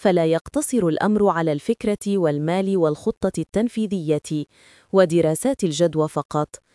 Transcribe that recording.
فلا يقتصر الأمر على الفكرة والمال والخطة التنفيذية ودراسات الجدوى فقط.